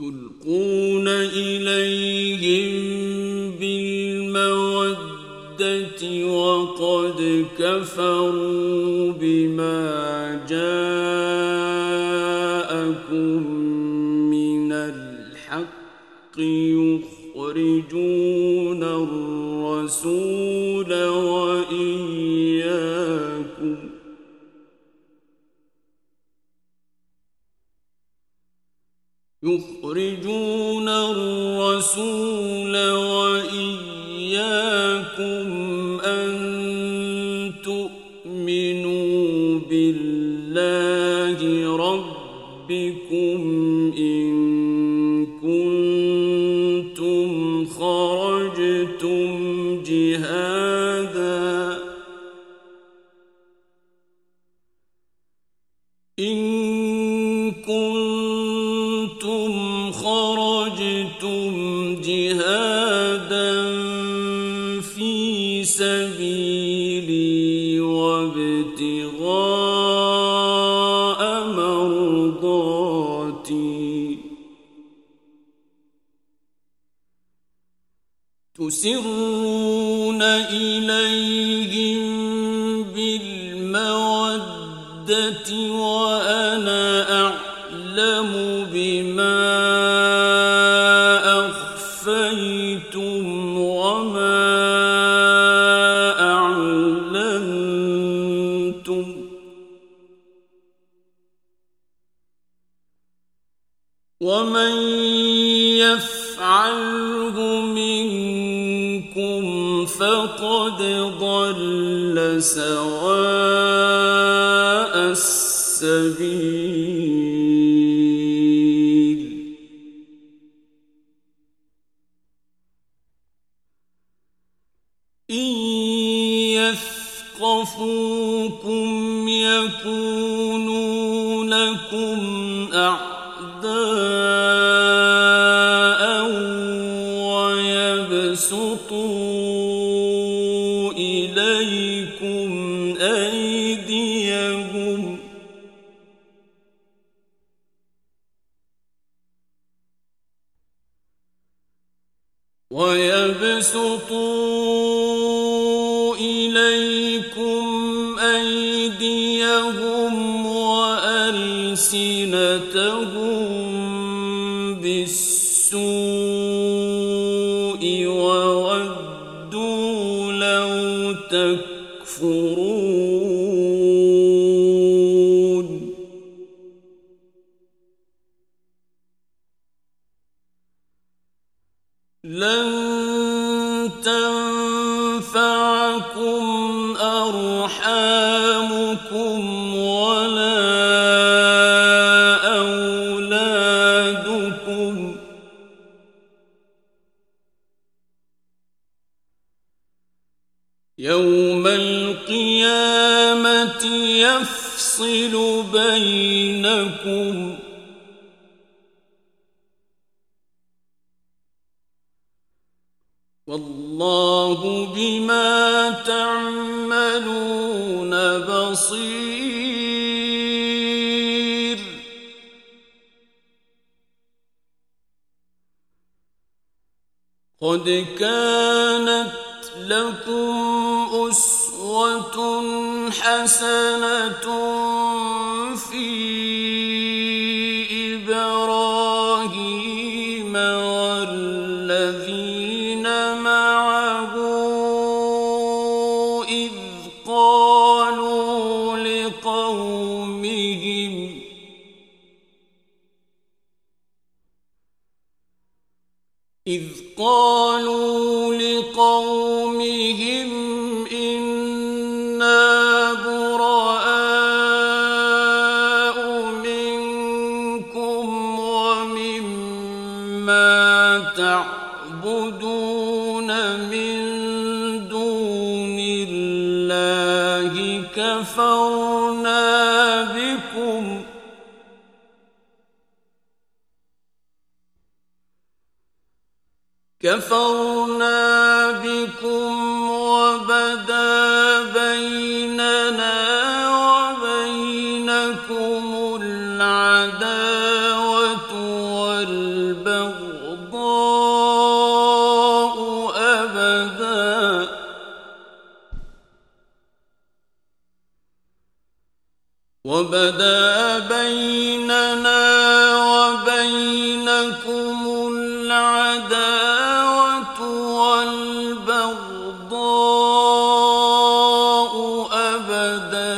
تلقون إليهم بالمودة وقد كفروا بما جاءكم من الحق يخرجون الرسول الرسول سبيلي وابتغاء مرضاتي. تسرون ومن يفعله منكم فقد ضل سواء السبيل وودوا لو تكفرون يفصل بينكم والله بما تعملون بصير قد كانت لكم حسنة في إبراهيم والذين كفرنا بكم وبدا بيننا وبينكم العداوة والبغضاء أبدا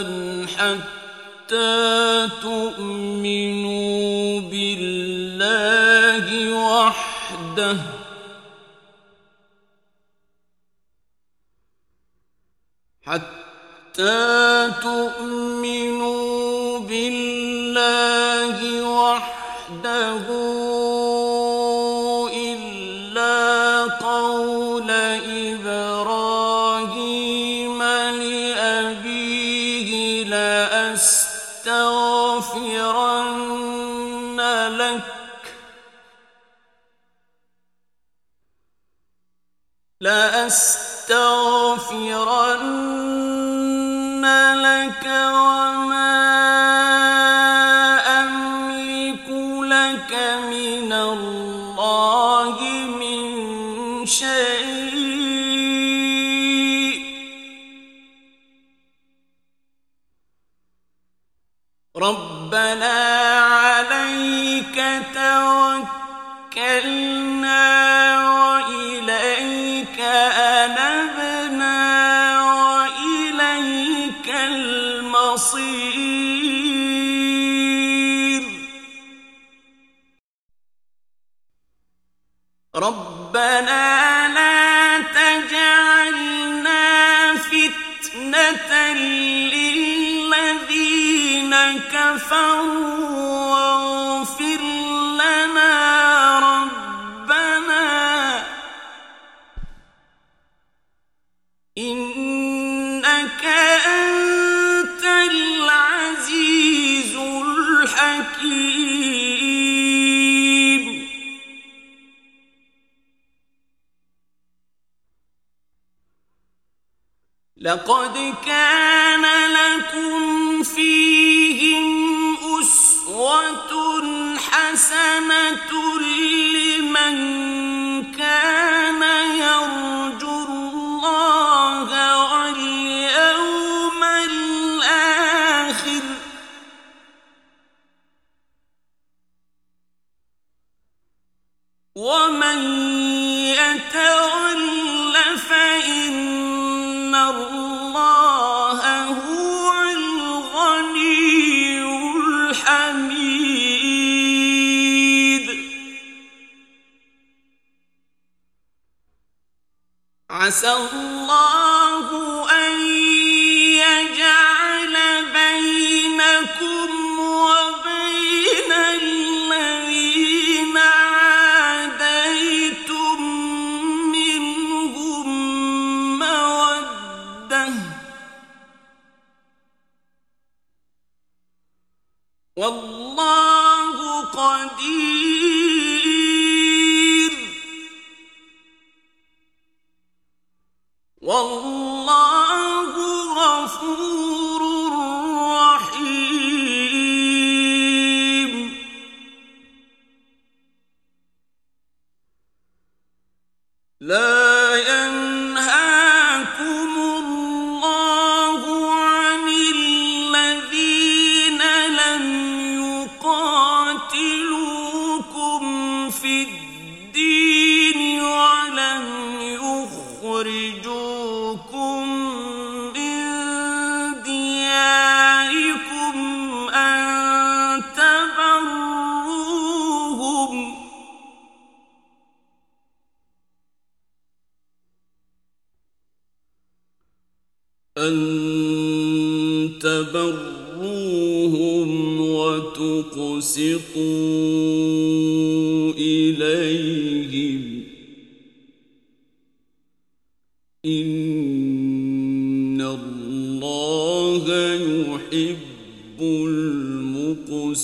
حتى تؤمنوا بالله وحده. حتى قول ربنا عليك توكلنا وإليك أنبنا وإليك المصير. ربنا كفروا وفي تُرِيدُ عسى الله تبروهم وتقسطوا إليهم إن الله يحب المقسطين.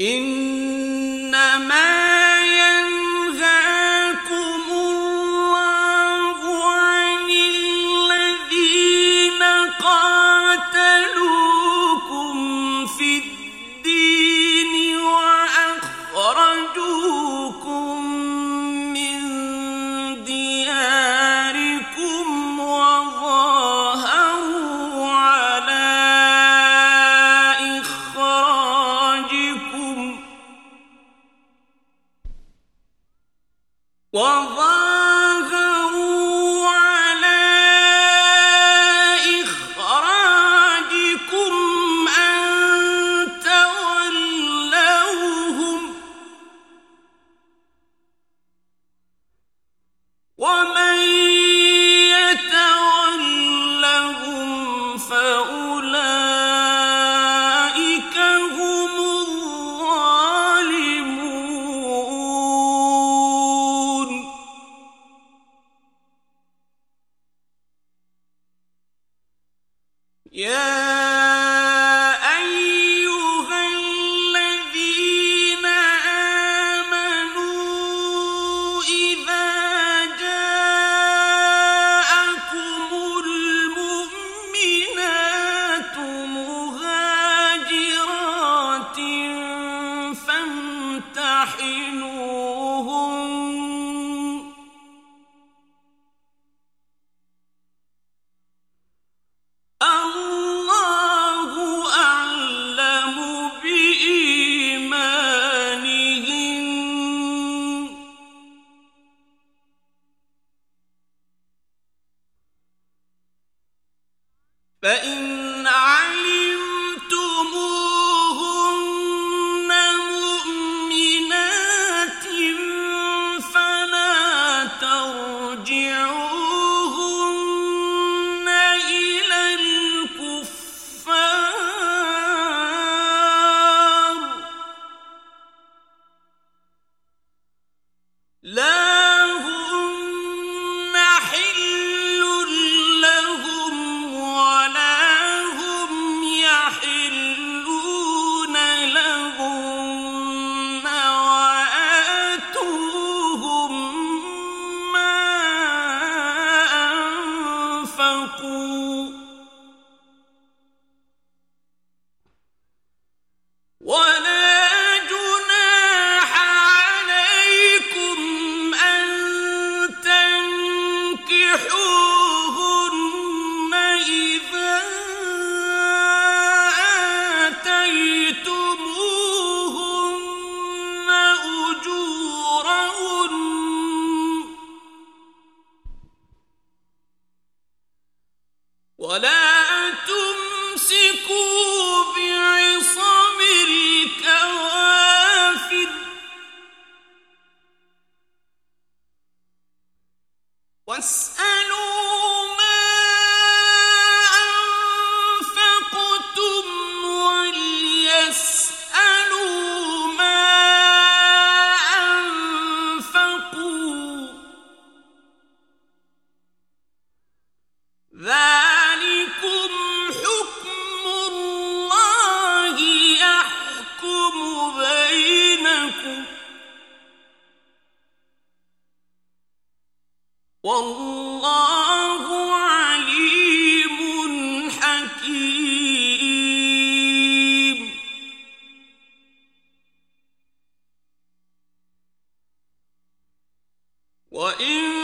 إن وظاهروا يا لا وَإِن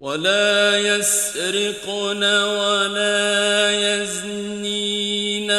ولا يسرقن ولا يزنين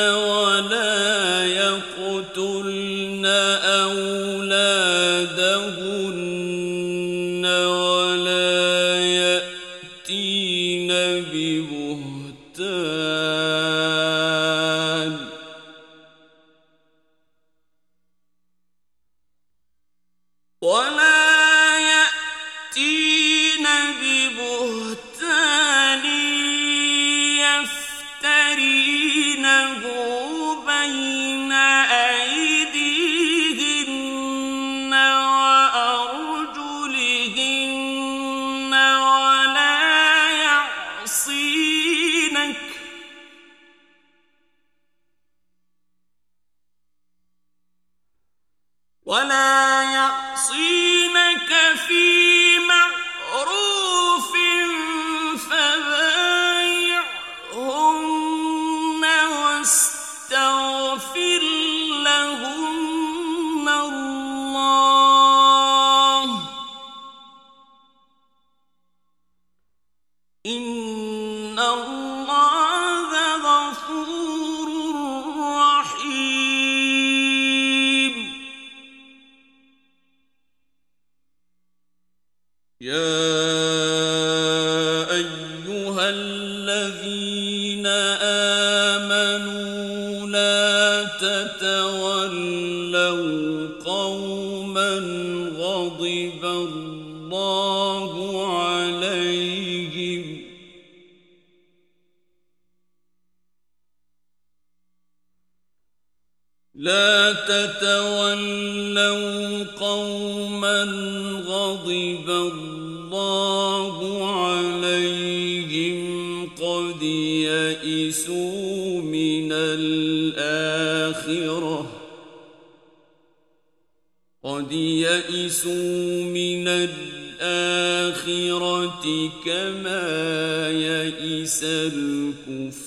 لا تتولوا قوما غضب الله عليهم قد يئسوا من الآخرة. قد يئسوا من الآخرة كما يئس الكفر